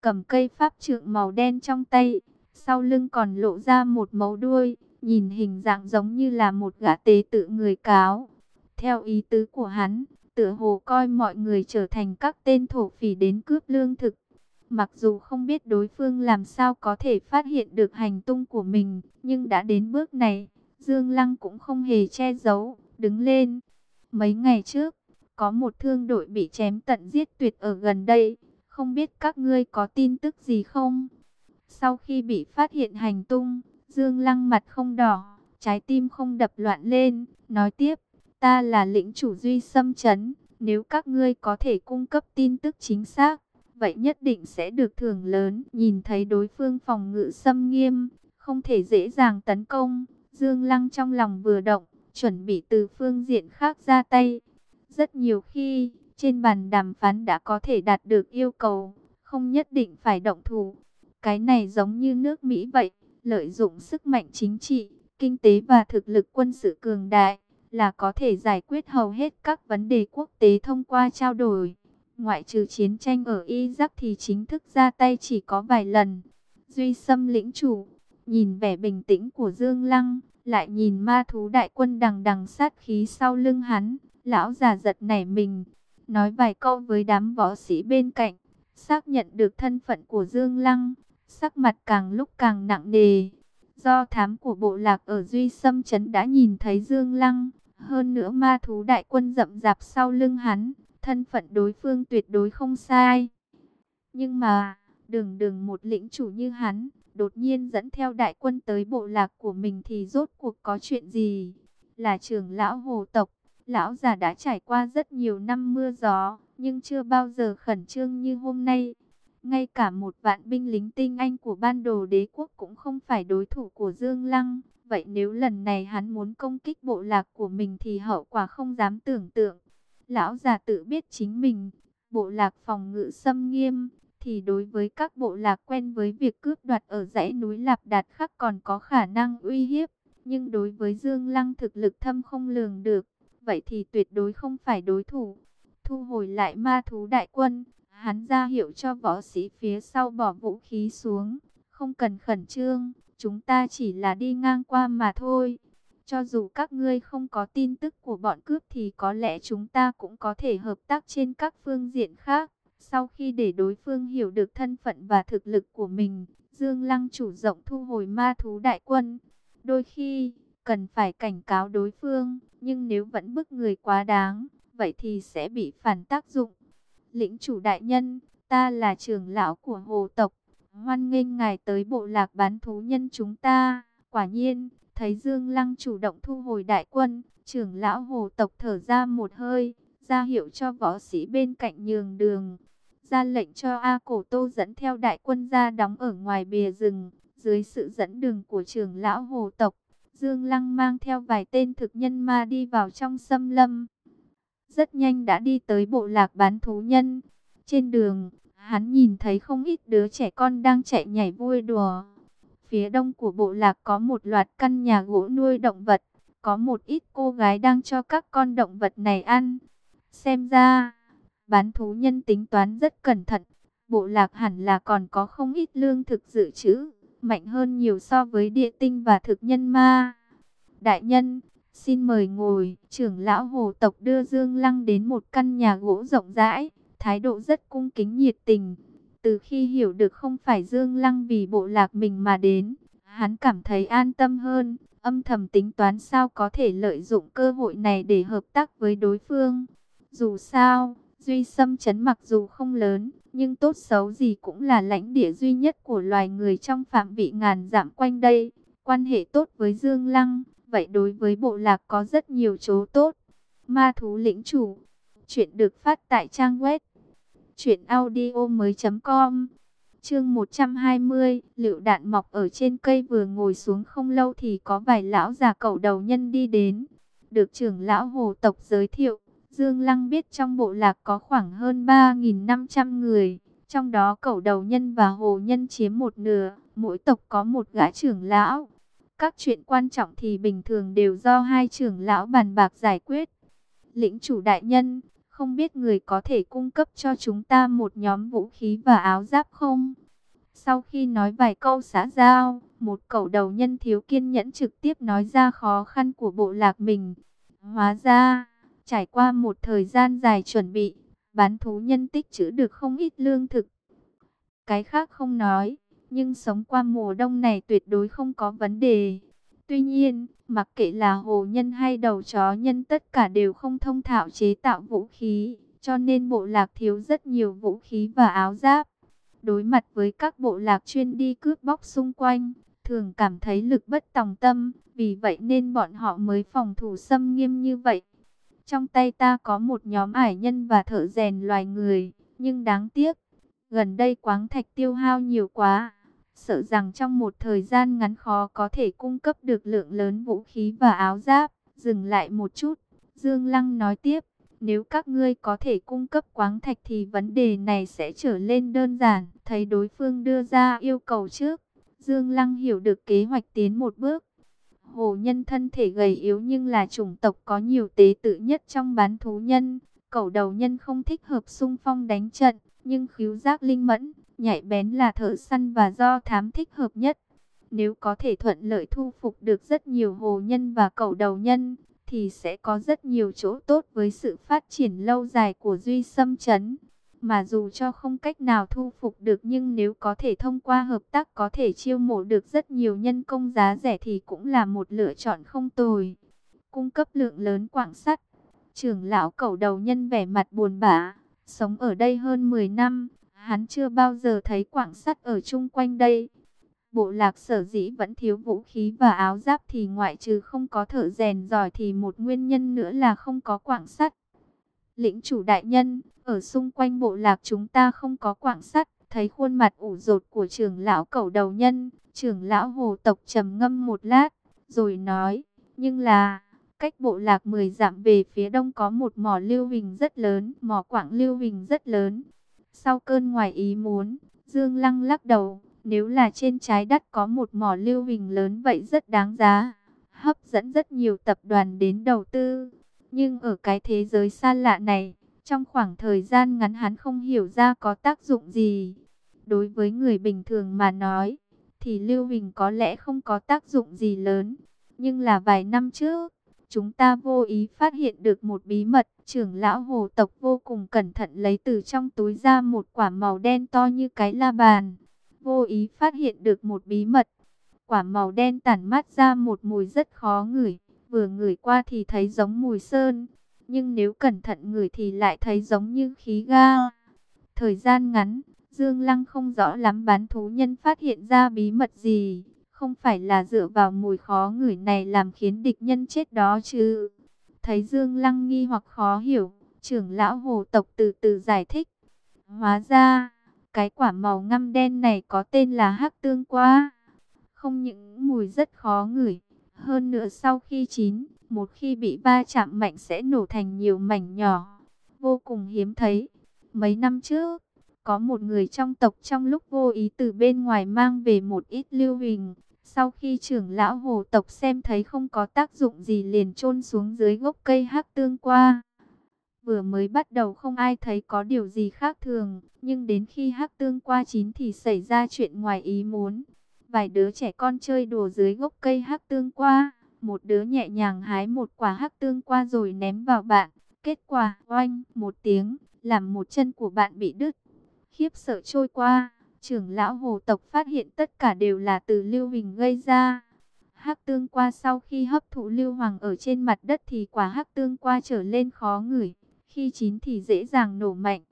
Cầm cây pháp trượng màu đen trong tay, sau lưng còn lộ ra một mấu đuôi, nhìn hình dạng giống như là một gã tế tự người cáo. Theo ý tứ của hắn, tựa hồ coi mọi người trở thành các tên thổ phỉ đến cướp lương thực. Mặc dù không biết đối phương làm sao có thể phát hiện được hành tung của mình, nhưng đã đến bước này, Dương Lăng cũng không hề che giấu, đứng lên. Mấy ngày trước, có một thương đội bị chém tận giết tuyệt ở gần đây, không biết các ngươi có tin tức gì không? Sau khi bị phát hiện hành tung, Dương Lăng mặt không đỏ, trái tim không đập loạn lên, nói tiếp, ta là lĩnh chủ duy xâm chấn, nếu các ngươi có thể cung cấp tin tức chính xác, vậy nhất định sẽ được thưởng lớn. Nhìn thấy đối phương phòng ngự xâm nghiêm, không thể dễ dàng tấn công, Dương Lăng trong lòng vừa động, chuẩn bị từ phương diện khác ra tay. Rất nhiều khi, trên bàn đàm phán đã có thể đạt được yêu cầu, không nhất định phải động thủ. Cái này giống như nước Mỹ vậy, lợi dụng sức mạnh chính trị, kinh tế và thực lực quân sự cường đại, là có thể giải quyết hầu hết các vấn đề quốc tế thông qua trao đổi. Ngoại trừ chiến tranh ở Iraq thì chính thức ra tay chỉ có vài lần. Duy xâm lĩnh chủ, nhìn vẻ bình tĩnh của Dương Lăng, lại nhìn ma thú đại quân đằng đằng sát khí sau lưng hắn, lão già giật nảy mình, nói vài câu với đám võ sĩ bên cạnh, xác nhận được thân phận của Dương Lăng, sắc mặt càng lúc càng nặng nề. Do thám của bộ lạc ở Duy Sâm Trấn đã nhìn thấy Dương Lăng, hơn nữa ma thú đại quân rậm rạp sau lưng hắn, thân phận đối phương tuyệt đối không sai. Nhưng mà, đường đường một lĩnh chủ như hắn, đột nhiên dẫn theo đại quân tới bộ lạc của mình thì rốt cuộc có chuyện gì? Là trưởng lão hồ tộc, lão già đã trải qua rất nhiều năm mưa gió, nhưng chưa bao giờ khẩn trương như hôm nay. Ngay cả một vạn binh lính tinh anh của ban đồ đế quốc cũng không phải đối thủ của Dương Lăng. Vậy nếu lần này hắn muốn công kích bộ lạc của mình thì hậu quả không dám tưởng tượng. Lão già tự biết chính mình, bộ lạc phòng ngự xâm nghiêm, thì đối với các bộ lạc quen với việc cướp đoạt ở dãy núi Lạp Đạt khác còn có khả năng uy hiếp. Nhưng đối với Dương Lăng thực lực thâm không lường được, vậy thì tuyệt đối không phải đối thủ. Thu hồi lại ma thú đại quân, hắn ra hiệu cho võ sĩ phía sau bỏ vũ khí xuống, không cần khẩn trương, chúng ta chỉ là đi ngang qua mà thôi. Cho dù các ngươi không có tin tức của bọn cướp thì có lẽ chúng ta cũng có thể hợp tác trên các phương diện khác. Sau khi để đối phương hiểu được thân phận và thực lực của mình, Dương Lăng chủ rộng thu hồi ma thú đại quân. Đôi khi, cần phải cảnh cáo đối phương, nhưng nếu vẫn bức người quá đáng, vậy thì sẽ bị phản tác dụng. Lĩnh chủ đại nhân, ta là trưởng lão của hồ tộc, hoan nghênh ngài tới bộ lạc bán thú nhân chúng ta. Quả nhiên, thấy Dương Lăng chủ động thu hồi đại quân, trưởng lão hồ tộc thở ra một hơi, ra hiệu cho võ sĩ bên cạnh nhường đường. Ra lệnh cho A Cổ Tô dẫn theo đại quân ra đóng ở ngoài bìa rừng, dưới sự dẫn đường của trưởng lão hồ tộc. Dương Lăng mang theo vài tên thực nhân ma đi vào trong xâm lâm. Rất nhanh đã đi tới bộ lạc bán thú nhân. Trên đường, hắn nhìn thấy không ít đứa trẻ con đang chạy nhảy vui đùa. Phía đông của bộ lạc có một loạt căn nhà gỗ nuôi động vật. Có một ít cô gái đang cho các con động vật này ăn. Xem ra, bán thú nhân tính toán rất cẩn thận. Bộ lạc hẳn là còn có không ít lương thực dự trữ, mạnh hơn nhiều so với địa tinh và thực nhân ma. Đại nhân, xin mời ngồi. Trưởng lão hồ tộc đưa Dương Lăng đến một căn nhà gỗ rộng rãi, thái độ rất cung kính nhiệt tình. Từ khi hiểu được không phải Dương Lăng vì bộ lạc mình mà đến, hắn cảm thấy an tâm hơn, âm thầm tính toán sao có thể lợi dụng cơ hội này để hợp tác với đối phương. Dù sao, Duy Sâm chấn mặc dù không lớn, nhưng tốt xấu gì cũng là lãnh địa duy nhất của loài người trong phạm vị ngàn dặm quanh đây. Quan hệ tốt với Dương Lăng, vậy đối với bộ lạc có rất nhiều chỗ tốt. Ma thú lĩnh chủ, chuyện được phát tại trang web truyệnaudiomoi.com. Chương 120, Lựu đạn mọc ở trên cây vừa ngồi xuống không lâu thì có vài lão già cẩu đầu nhân đi đến, được trưởng lão hồ tộc giới thiệu. Dương Lăng biết trong bộ lạc có khoảng hơn 3.500 người, trong đó cẩu đầu nhân và hồ nhân chiếm một nửa, mỗi tộc có một gã trưởng lão. Các chuyện quan trọng thì bình thường đều do hai trưởng lão bàn bạc giải quyết. Lĩnh chủ đại nhân, không biết người có thể cung cấp cho chúng ta một nhóm vũ khí và áo giáp không? Sau khi nói vài câu xã giao, một cẩu đầu nhân thiếu kiên nhẫn trực tiếp nói ra khó khăn của bộ lạc mình. Hóa ra, trải qua một thời gian dài chuẩn bị, bán thú nhân tích trữ được không ít lương thực. Cái khác không nói, nhưng sống qua mùa đông này tuyệt đối không có vấn đề. Tuy nhiên, mặc kệ là hồ nhân hay đầu chó nhân tất cả đều không thông thạo chế tạo vũ khí, cho nên bộ lạc thiếu rất nhiều vũ khí và áo giáp. đối mặt với các bộ lạc chuyên đi cướp bóc xung quanh, thường cảm thấy lực bất tòng tâm, vì vậy nên bọn họ mới phòng thủ xâm nghiêm như vậy. Trong tay ta có một nhóm ải nhân và thợ rèn loài người, nhưng đáng tiếc, gần đây quáng thạch tiêu hao nhiều quá, sợ rằng trong một thời gian ngắn khó có thể cung cấp được lượng lớn vũ khí và áo giáp. Dừng lại một chút, Dương Lăng nói tiếp, nếu các ngươi có thể cung cấp quáng thạch thì vấn đề này sẽ trở lên đơn giản. Thấy đối phương đưa ra yêu cầu trước, Dương Lăng hiểu được kế hoạch tiến một bước. Hồ nhân thân thể gầy yếu nhưng là chủng tộc có nhiều tế tự nhất trong bán thú nhân. Cẩu đầu nhân không thích hợp xung phong đánh trận, nhưng khiếu giác linh mẫn, nhạy bén là thợ săn và do thám thích hợp nhất. Nếu có thể thuận lợi thu phục được rất nhiều hồ nhân và cẩu đầu nhân, thì sẽ có rất nhiều chỗ tốt với sự phát triển lâu dài của Duy Sâm Trấn. Mà dù cho không cách nào thu phục được nhưng nếu có thể thông qua hợp tác có thể chiêu mộ được rất nhiều nhân công giá rẻ thì cũng là một lựa chọn không tồi. Cung cấp lượng lớn quảng sắt. Trưởng lão cẩu đầu nhân vẻ mặt buồn bã, sống ở đây hơn 10 năm, hắn chưa bao giờ thấy quảng sắt ở chung quanh đây. Bộ lạc sở dĩ vẫn thiếu vũ khí và áo giáp thì ngoại trừ không có thợ rèn giỏi thì một nguyên nhân nữa là không có quảng sắt. Lĩnh chủ đại nhân, ở xung quanh bộ lạc chúng ta không có quảng sắt, thấy khuôn mặt ủ rột của trưởng lão cẩu đầu nhân, trưởng lão hồ tộc trầm ngâm một lát, rồi nói, nhưng là, cách bộ lạc 10 dặm về phía đông có một mỏ lưu hình rất lớn, mỏ quảng lưu hình rất lớn. Sau cơn ngoài ý muốn, Dương Lăng lắc đầu, nếu là trên trái đất có một mỏ lưu hình lớn vậy rất đáng giá, hấp dẫn rất nhiều tập đoàn đến đầu tư. Nhưng ở cái thế giới xa lạ này, trong khoảng thời gian ngắn hắn không hiểu ra có tác dụng gì. Đối với người bình thường mà nói, thì lưu huỳnh có lẽ không có tác dụng gì lớn. Nhưng là vài năm trước, chúng ta vô ý phát hiện được một bí mật. Trưởng lão hồ tộc vô cùng cẩn thận lấy từ trong túi ra một quả màu đen to như cái la bàn vô ý phát hiện được một bí mật. Quả màu đen tản mát ra một mùi rất khó ngửi, vừa ngửi qua thì thấy giống mùi sơn, nhưng nếu cẩn thận ngửi thì lại thấy giống như khí ga. Thời gian ngắn, Dương Lăng không rõ lắm bán thú nhân phát hiện ra bí mật gì, không phải là dựa vào mùi khó ngửi này làm khiến địch nhân chết đó chứ. Thấy Dương Lăng nghi hoặc khó hiểu, trưởng lão hồ tộc từ từ giải thích. Hóa ra, cái quả màu ngăm đen này có tên là hắc tương qua. Không những mùi rất khó ngửi, hơn nữa sau khi chín, một khi bị va chạm mạnh sẽ nổ thành nhiều mảnh nhỏ. Vô cùng hiếm thấy. Mấy năm trước, có một người trong tộc trong lúc vô ý từ bên ngoài mang về một ít lưu huỳnh. Sau khi trưởng lão hồ tộc xem thấy không có tác dụng gì liền chôn xuống dưới gốc cây hắc tương qua. Vừa mới bắt đầu không ai thấy có điều gì khác thường, nhưng đến khi hắc tương qua chín thì xảy ra chuyện ngoài ý muốn. Vài đứa trẻ con chơi đùa dưới gốc cây hắc tương qua, một đứa nhẹ nhàng hái một quả hắc tương qua rồi ném vào bạn. Kết quả, oanh, một tiếng, làm một chân của bạn bị đứt. Khiếp sợ trôi qua, trưởng lão hồ tộc phát hiện tất cả đều là từ lưu hình gây ra. Hắc tương qua sau khi hấp thụ lưu hoàng ở trên mặt đất thì quả hắc tương qua trở lên khó ngửi. Khi chín thì dễ dàng nổ mạnh.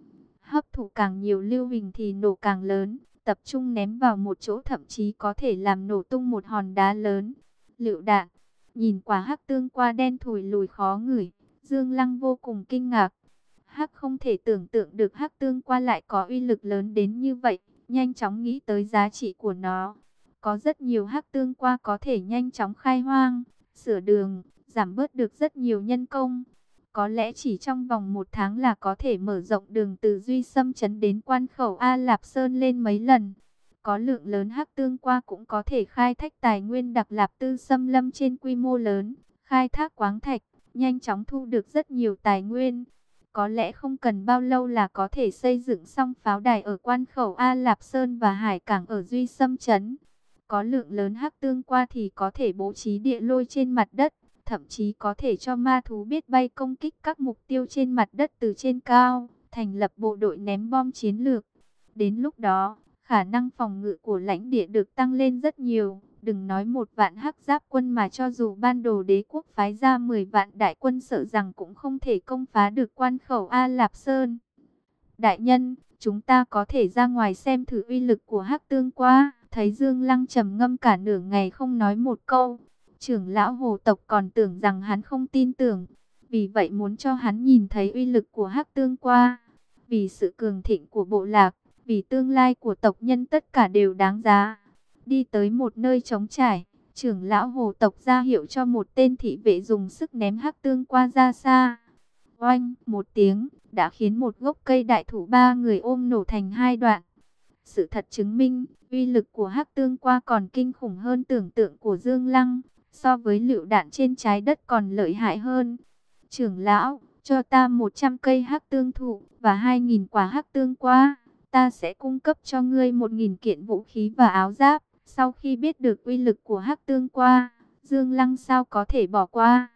Hấp thụ càng nhiều lưu huỳnh thì nổ càng lớn. Tập trung ném vào một chỗ thậm chí có thể làm nổ tung một hòn đá lớn. Lựu đạn. Nhìn quả hắc tương qua đen thùi lùi khó ngửi. Dương Lăng vô cùng kinh ngạc. Hắc không thể tưởng tượng được hắc tương qua lại có uy lực lớn đến như vậy. Nhanh chóng nghĩ tới giá trị của nó. Có rất nhiều hắc tương qua có thể nhanh chóng khai hoang, sửa đường, giảm bớt được rất nhiều nhân công. Có lẽ chỉ trong vòng một tháng là có thể mở rộng đường từ Duy Sâm Trấn đến quan khẩu A Lạp Sơn lên mấy lần. Có lượng lớn hắc tương qua cũng có thể khai thác tài nguyên đặc lạp tư xâm lâm trên quy mô lớn, khai thác quáng thạch, nhanh chóng thu được rất nhiều tài nguyên. Có lẽ không cần bao lâu là có thể xây dựng xong pháo đài ở quan khẩu A Lạp Sơn và hải cảng ở Duy Sâm Trấn. Có lượng lớn hắc tương qua thì có thể bố trí địa lôi trên mặt đất thậm chí có thể cho ma thú biết bay công kích các mục tiêu trên mặt đất từ trên cao, thành lập bộ đội ném bom chiến lược. Đến lúc đó, khả năng phòng ngự của lãnh địa được tăng lên rất nhiều. Đừng nói một vạn hắc giáp quân mà cho dù ban đồ đế quốc phái ra 10 vạn đại quân sợ rằng cũng không thể công phá được quan khẩu A Lạp Sơn. Đại nhân, chúng ta có thể ra ngoài xem thử uy lực của hắc tương qua. Thấy Dương Lăng trầm ngâm cả nửa ngày không nói một câu. Trưởng lão hồ tộc còn tưởng rằng hắn không tin tưởng. Vì vậy muốn cho hắn nhìn thấy uy lực của hắc tương qua. Vì sự cường thịnh của bộ lạc, vì tương lai của tộc nhân tất cả đều đáng giá. Đi tới một nơi trống trải, trưởng lão hồ tộc ra hiệu cho một tên thị vệ dùng sức ném hắc tương qua ra xa. Oanh, một tiếng, đã khiến một gốc cây đại thụ ba người ôm nổ thành hai đoạn. Sự thật chứng minh, uy lực của hắc tương qua còn kinh khủng hơn tưởng tượng của Dương Lăng, so với lựu đạn trên trái đất còn lợi hại hơn. Trưởng lão, cho ta 100 cây hắc tương thụ và 2.000 quả hắc tương qua, ta sẽ cung cấp cho ngươi 1.000 kiện vũ khí và áo giáp. Sau khi biết được uy lực của hắc tương qua, Dương Lăng sao có thể bỏ qua.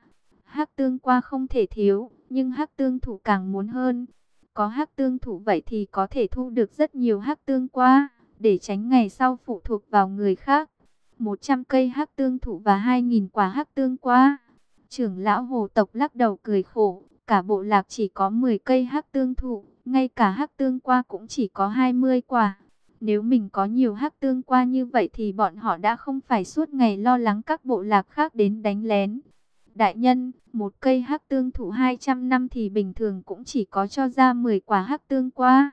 Hắc tương qua không thể thiếu, nhưng hắc tương thủ càng muốn hơn. Có hắc tương thủ vậy thì có thể thu được rất nhiều hắc tương qua, để tránh ngày sau phụ thuộc vào người khác. 100 cây hắc tương thủ và 2.000 quả hắc tương qua. Trưởng lão hồ tộc lắc đầu cười khổ, cả bộ lạc chỉ có 10 cây hắc tương thủ, ngay cả hắc tương qua cũng chỉ có 20 quả. Nếu mình có nhiều hắc tương qua như vậy thì bọn họ đã không phải suốt ngày lo lắng các bộ lạc khác đến đánh lén. Đại nhân, một cây hắc tương thụ 200 năm thì bình thường cũng chỉ có cho ra 10 quả hắc tương qua.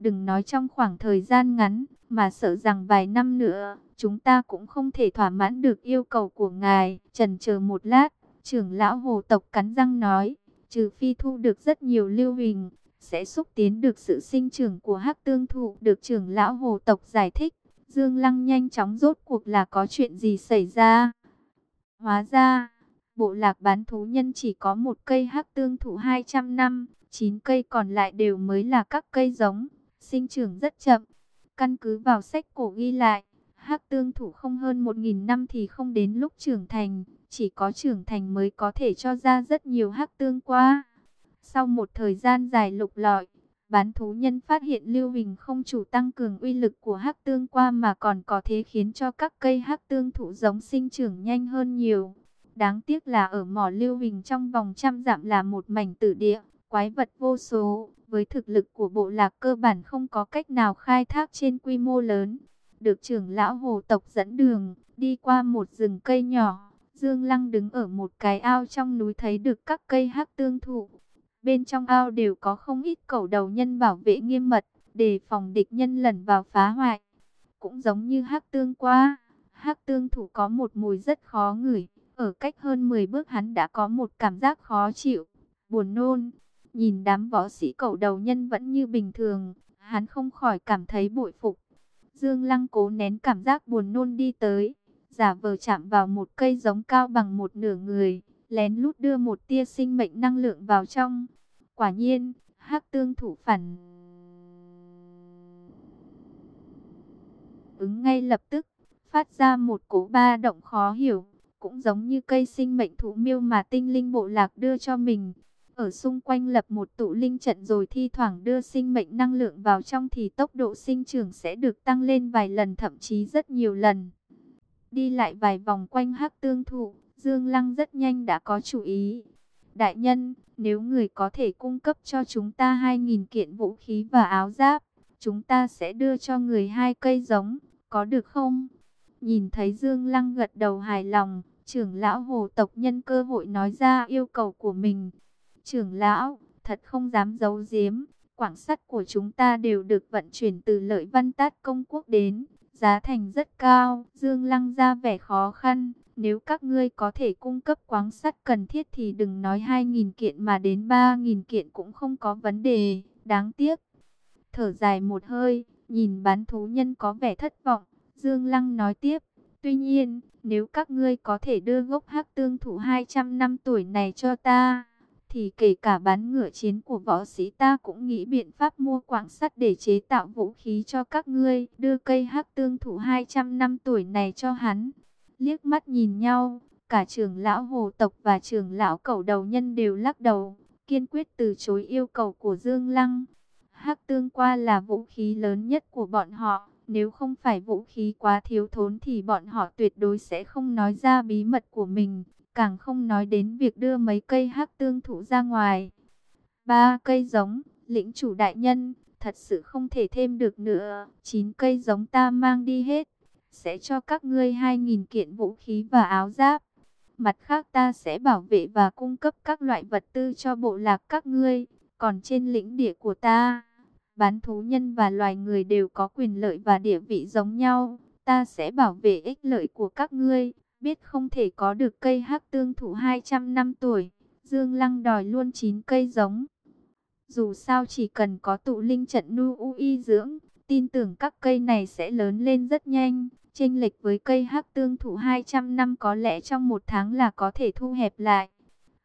Đừng nói trong khoảng thời gian ngắn, mà sợ rằng vài năm nữa, chúng ta cũng không thể thỏa mãn được yêu cầu của ngài. Trần chờ một lát, trưởng lão hồ tộc cắn răng nói, trừ phi thu được rất nhiều lưu hình, sẽ xúc tiến được sự sinh trưởng của hắc tương thụ. Được trưởng lão hồ tộc giải thích, Dương Lăng nhanh chóng rốt cuộc là có chuyện gì xảy ra. Hóa ra, bộ lạc bán thú nhân chỉ có một cây hắc tương thụ 200 năm, 9 cây còn lại đều mới là các cây giống, sinh trưởng rất chậm. Căn cứ vào sách cổ ghi lại, hắc tương thủ không hơn 1.000 năm thì không đến lúc trưởng thành, chỉ có trưởng thành mới có thể cho ra rất nhiều hắc tương qua. Sau một thời gian dài lục lọi, bán thú nhân phát hiện lưu bình không chủ tăng cường uy lực của hắc tương qua mà còn có thể khiến cho các cây hắc tương thụ giống sinh trưởng nhanh hơn nhiều. Đáng tiếc là ở mỏ lưu bình trong vòng trăm dặm là một mảnh tử địa, quái vật vô số, với thực lực của bộ lạc cơ bản không có cách nào khai thác trên quy mô lớn. Được trưởng lão hồ tộc dẫn đường, đi qua một rừng cây nhỏ, Dương Lăng đứng ở một cái ao trong núi thấy được các cây hắc tương thụ. Bên trong ao đều có không ít cẩu đầu nhân bảo vệ nghiêm mật, để phòng địch nhân lẩn vào phá hoại. Cũng giống như hắc tương qua, hắc tương thủ có một mùi rất khó ngửi. Ở cách hơn 10 bước hắn đã có một cảm giác khó chịu, buồn nôn. Nhìn đám võ sĩ cẩu đầu nhân vẫn như bình thường, hắn không khỏi cảm thấy bội phục. Dương Lăng cố nén cảm giác buồn nôn đi tới, giả vờ chạm vào một cây giống cao bằng một nửa người, lén lút đưa một tia sinh mệnh năng lượng vào trong. Quả nhiên, hắc tương thủ phản ứng ngay lập tức, phát ra một cỗ ba động khó hiểu, cũng giống như cây sinh mệnh thú miêu mà tinh linh bộ lạc đưa cho mình. Ở xung quanh lập một tụ linh trận rồi thi thoảng đưa sinh mệnh năng lượng vào trong thì tốc độ sinh trưởng sẽ được tăng lên vài lần thậm chí rất nhiều lần. Đi lại vài vòng quanh hắc tương thụ, Dương Lăng rất nhanh đã có chủ ý. Đại nhân, nếu người có thể cung cấp cho chúng ta 2.000 kiện vũ khí và áo giáp, chúng ta sẽ đưa cho người hai cây giống, có được không? Nhìn thấy Dương Lăng gật đầu hài lòng, trưởng lão hồ tộc nhân cơ hội nói ra yêu cầu của mình. Trưởng lão, thật không dám giấu giếm, quảng sắt của chúng ta đều được vận chuyển từ lợi văn tát công quốc đến, giá thành rất cao. Dương Lăng ra vẻ khó khăn, nếu các ngươi có thể cung cấp quáng sắt cần thiết thì đừng nói 2.000 kiện mà đến 3.000 kiện cũng không có vấn đề, đáng tiếc. Thở dài một hơi, nhìn bán thú nhân có vẻ thất vọng, Dương Lăng nói tiếp, tuy nhiên, nếu các ngươi có thể đưa gốc hắc tương thủ 200 năm tuổi này cho ta, thì kể cả bán ngựa chiến của võ sĩ ta cũng nghĩ biện pháp mua quảng sắt để chế tạo vũ khí cho các ngươi. Đưa cây hắc tương thủ 200 năm tuổi này cho hắn. Liếc mắt nhìn nhau, cả trưởng lão hồ tộc và trưởng lão cẩu đầu nhân đều lắc đầu, kiên quyết từ chối yêu cầu của Dương Lăng. Hắc tương qua là vũ khí lớn nhất của bọn họ. Nếu không phải vũ khí quá thiếu thốn thì bọn họ tuyệt đối sẽ không nói ra bí mật của mình, càng không nói đến việc đưa mấy cây hắc tương thụ ra ngoài. Ba cây giống, lĩnh chủ đại nhân, thật sự không thể thêm được nữa. Chín cây giống ta mang đi hết, sẽ cho các ngươi hai nghìn kiện vũ khí và áo giáp. Mặt khác ta sẽ bảo vệ và cung cấp các loại vật tư cho bộ lạc các ngươi. Còn trên lĩnh địa của ta, bán thú nhân và loài người đều có quyền lợi và địa vị giống nhau. Ta sẽ bảo vệ ích lợi của các ngươi, biết không thể có được cây hắc tương thủ 200 năm tuổi. Dương Lăng đòi luôn 9 cây giống. Dù sao chỉ cần có tụ linh trận nu y dưỡng, tin tưởng các cây này sẽ lớn lên rất nhanh. Chênh lệch với cây hắc tương thủ 200 năm có lẽ trong một tháng là có thể thu hẹp lại.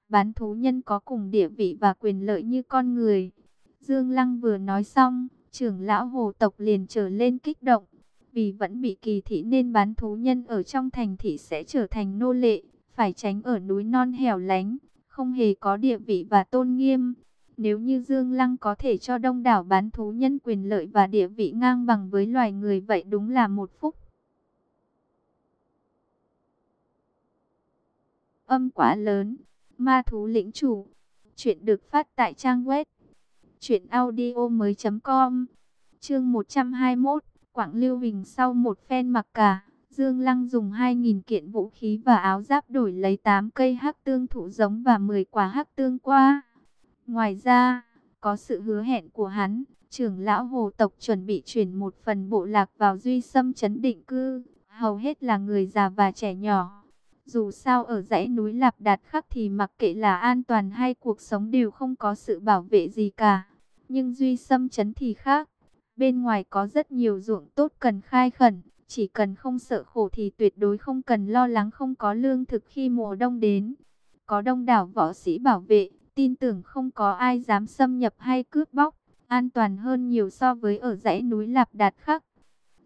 Bán thú nhân có cùng địa vị và quyền lợi như con người. Dương Lăng vừa nói xong, trưởng lão hồ tộc liền trở lên kích động. Vì vẫn bị kỳ thị nên bán thú nhân ở trong thành thị sẽ trở thành nô lệ, phải tránh ở núi non hẻo lánh, không hề có địa vị và tôn nghiêm. Nếu như Dương Lăng có thể cho đông đảo bán thú nhân quyền lợi và địa vị ngang bằng với loài người vậy đúng là một phúc. Âm quá lớn, ma thú lĩnh chủ. Chuyện được phát tại trang web truyệnaudiomoi.com. Chương 121, Quảng Lưu Bình sau một phen mặc cả, Dương Lăng dùng 2000 kiện vũ khí và áo giáp đổi lấy 8 cây hắc tương thụ giống và 10 quả hắc tương qua. Ngoài ra, có sự hứa hẹn của hắn, trưởng lão hồ tộc chuẩn bị chuyển một phần bộ lạc vào duy xâm chấn định cư, hầu hết là người già và trẻ nhỏ. Dù sao ở dãy núi Lạp Đạt Khắc thì mặc kệ là an toàn hay cuộc sống đều không có sự bảo vệ gì cả. Nhưng duy xâm chấn thì khác. Bên ngoài có rất nhiều ruộng tốt cần khai khẩn. Chỉ cần không sợ khổ thì tuyệt đối không cần lo lắng không có lương thực khi mùa đông đến. Có đông đảo võ sĩ bảo vệ, tin tưởng không có ai dám xâm nhập hay cướp bóc. An toàn hơn nhiều so với ở dãy núi Lạp Đạt Khắc.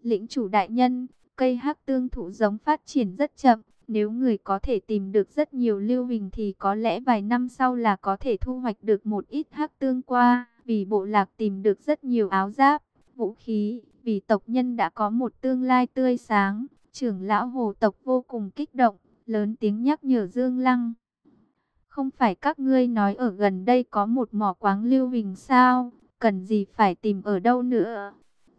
Lĩnh chủ đại nhân, cây hắc tương thụ giống phát triển rất chậm nếu người có thể tìm được rất nhiều lưu hình thì có lẽ vài năm sau là có thể thu hoạch được một ít hắc tương qua. Vì bộ lạc tìm được rất nhiều áo giáp, vũ khí, vì tộc nhân đã có một tương lai tươi sáng. Trưởng lão hồ tộc vô cùng kích động, lớn tiếng nhắc nhở Dương Lăng. Không phải các ngươi nói ở gần đây có một mỏ quáng lưu hình sao, cần gì phải tìm ở đâu nữa.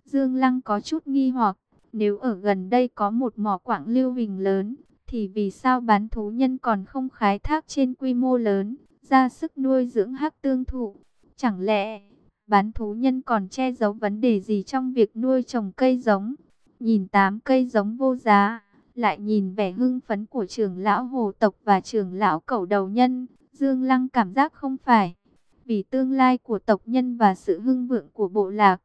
Dương Lăng có chút nghi hoặc, nếu ở gần đây có một mỏ quảng lưu hình lớn, thì vì sao bán thú nhân còn không khai thác trên quy mô lớn, ra sức nuôi dưỡng hắc tương thụ? Chẳng lẽ bán thú nhân còn che giấu vấn đề gì trong việc nuôi trồng cây giống? Nhìn tám cây giống vô giá, lại nhìn vẻ hưng phấn của trưởng lão hồ tộc và trưởng lão cẩu đầu nhân, Dương Lăng cảm giác không phải. Vì tương lai của tộc nhân và sự hưng vượng của bộ lạc,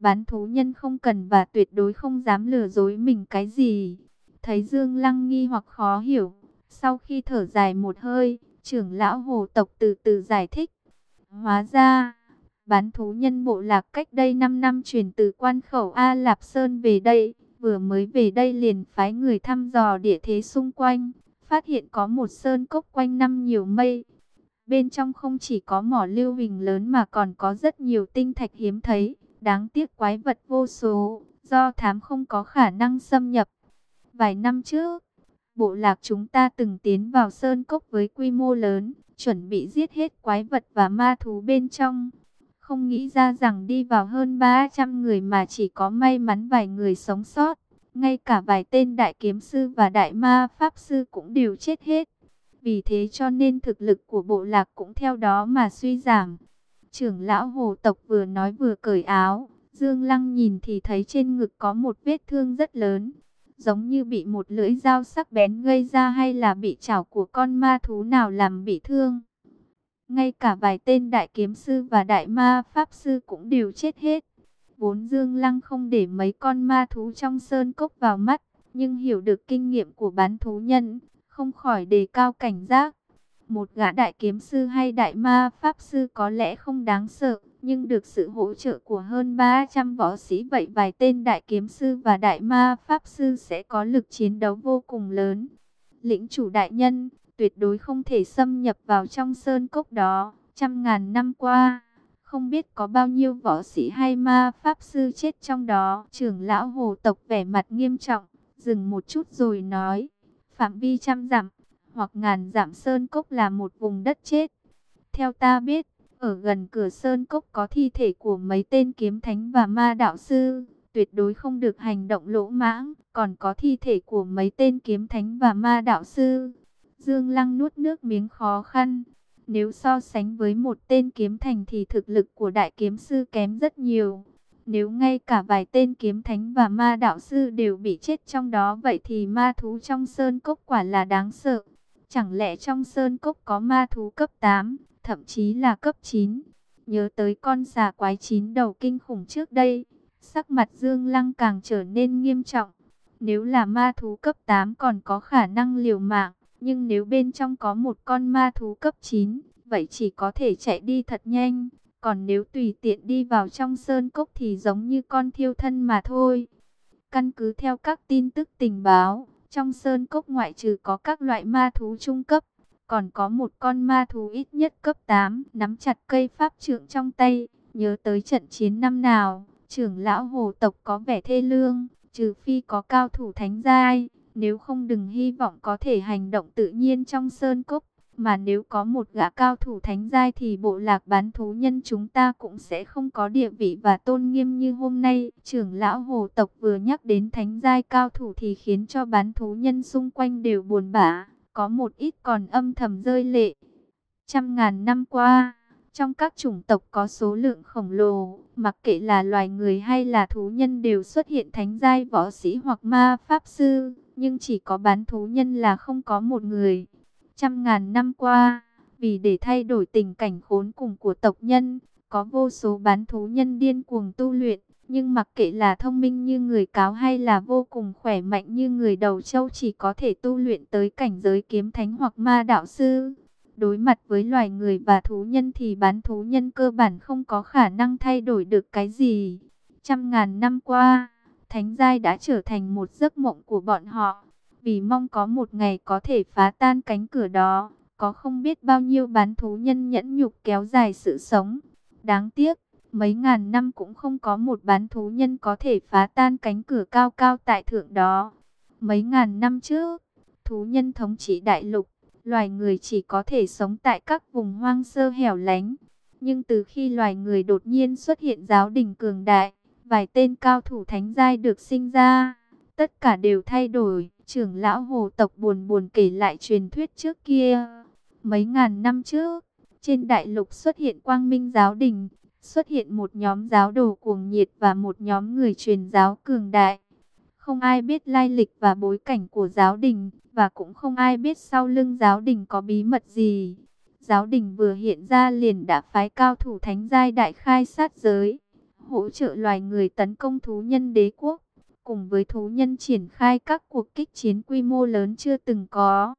bán thú nhân không cần và tuyệt đối không dám lừa dối mình cái gì. Thấy Dương Lăng nghi hoặc khó hiểu, sau khi thở dài một hơi, trưởng lão hồ tộc từ từ giải thích. Hóa ra, bán thú nhân bộ lạc cách đây 5 năm chuyển từ quan khẩu A Lạp Sơn về đây, vừa mới về đây liền phái người thăm dò địa thế xung quanh, phát hiện có một sơn cốc quanh năm nhiều mây. Bên trong không chỉ có mỏ lưu hình lớn mà còn có rất nhiều tinh thạch hiếm thấy, đáng tiếc quái vật vô số, do thám không có khả năng xâm nhập. Vài năm trước, bộ lạc chúng ta từng tiến vào sơn cốc với quy mô lớn, chuẩn bị giết hết quái vật và ma thú bên trong. Không nghĩ ra rằng đi vào hơn 300 người mà chỉ có may mắn vài người sống sót. Ngay cả vài tên đại kiếm sư và đại ma pháp sư cũng đều chết hết. Vì thế cho nên thực lực của bộ lạc cũng theo đó mà suy giảm. Trưởng lão hồ tộc vừa nói vừa cởi áo. Dương Lăng nhìn thì thấy trên ngực có một vết thương rất lớn giống như bị một lưỡi dao sắc bén gây ra hay là bị chảo của con ma thú nào làm bị thương. Ngay cả vài tên đại kiếm sư và đại ma pháp sư cũng đều chết hết. Vốn Dương Lăng không để mấy con ma thú trong sơn cốc vào mắt, nhưng hiểu được kinh nghiệm của bán thú nhân, không khỏi đề cao cảnh giác. Một gã đại kiếm sư hay đại ma pháp sư có lẽ không đáng sợ, nhưng được sự hỗ trợ của hơn 300 võ sĩ vậy vài tên đại kiếm sư và đại ma pháp sư sẽ có lực chiến đấu vô cùng lớn. Lĩnh chủ đại nhân, tuyệt đối không thể xâm nhập vào trong sơn cốc đó, trăm ngàn năm qua. Không biết có bao nhiêu võ sĩ hay ma pháp sư chết trong đó. Trưởng lão hồ tộc vẻ mặt nghiêm trọng, dừng một chút rồi nói. Phạm vi trăm dặm, hoặc ngàn dặm sơn cốc là một vùng đất chết. Theo ta biết, ở gần cửa sơn cốc có thi thể của mấy tên kiếm thánh và ma đạo sư, tuyệt đối không được hành động lỗ mãng, còn có thi thể của mấy tên kiếm thánh và ma đạo sư. Dương Lăng nuốt nước miếng khó khăn. Nếu so sánh với một tên kiếm thành thì thực lực của đại kiếm sư kém rất nhiều. Nếu ngay cả vài tên kiếm thánh và ma đạo sư đều bị chết trong đó vậy thì ma thú trong sơn cốc quả là đáng sợ. Chẳng lẽ trong sơn cốc có ma thú cấp 8, thậm chí là cấp 9? Nhớ tới con xà quái chín đầu kinh khủng trước đây, sắc mặt Dương Lăng càng trở nên nghiêm trọng. Nếu là ma thú cấp 8 còn có khả năng liều mạng, nhưng nếu bên trong có một con ma thú cấp 9, vậy chỉ có thể chạy đi thật nhanh. Còn nếu tùy tiện đi vào trong sơn cốc thì giống như con thiêu thân mà thôi. Căn cứ theo các tin tức tình báo, trong sơn cốc ngoại trừ có các loại ma thú trung cấp, còn có một con ma thú ít nhất cấp 8, nắm chặt cây pháp trượng trong tay, nhớ tới trận chiến năm nào, trưởng lão hồ tộc có vẻ thê lương, trừ phi có cao thủ thánh giai, nếu không đừng hy vọng có thể hành động tự nhiên trong sơn cốc. Mà nếu có một gã cao thủ thánh giai thì bộ lạc bán thú nhân chúng ta cũng sẽ không có địa vị và tôn nghiêm như hôm nay. Trưởng lão hồ tộc vừa nhắc đến thánh giai cao thủ thì khiến cho bán thú nhân xung quanh đều buồn bã. Có một ít còn âm thầm rơi lệ. Trăm ngàn năm qua, trong các chủng tộc có số lượng khổng lồ, mặc kệ là loài người hay là thú nhân đều xuất hiện thánh giai võ sĩ hoặc ma pháp sư. Nhưng chỉ có bán thú nhân là không có một người Trăm ngàn năm qua, vì để thay đổi tình cảnh khốn cùng của tộc nhân, có vô số bán thú nhân điên cuồng tu luyện. Nhưng mặc kệ là thông minh như người cáo hay là vô cùng khỏe mạnh như người đầu châu chỉ có thể tu luyện tới cảnh giới kiếm thánh hoặc ma đạo sư. Đối mặt với loài người và thú nhân thì bán thú nhân cơ bản không có khả năng thay đổi được cái gì. Trăm ngàn năm qua, thánh giai đã trở thành một giấc mộng của bọn họ vì mong có một ngày có thể phá tan cánh cửa đó. Có không biết bao nhiêu bán thú nhân nhẫn nhục kéo dài sự sống. Đáng tiếc, mấy ngàn năm cũng không có một bán thú nhân có thể phá tan cánh cửa cao cao tại thượng đó. Mấy ngàn năm trước, thú nhân thống trị đại lục, loài người chỉ có thể sống tại các vùng hoang sơ hẻo lánh. Nhưng từ khi loài người đột nhiên xuất hiện giáo đình cường đại, vài tên cao thủ thánh giai được sinh ra, tất cả đều thay đổi. Trưởng lão hồ tộc buồn buồn kể lại truyền thuyết trước kia. Mấy ngàn năm trước, trên đại lục xuất hiện quang minh giáo đình, xuất hiện một nhóm giáo đồ cuồng nhiệt và một nhóm người truyền giáo cường đại. Không ai biết lai lịch và bối cảnh của giáo đình, và cũng không ai biết sau lưng giáo đình có bí mật gì. Giáo đình vừa hiện ra liền đã phái cao thủ thánh giai đại khai sát giới, hỗ trợ loài người tấn công thú nhân đế quốc cùng với thú nhân triển khai các cuộc kích chiến quy mô lớn chưa từng có.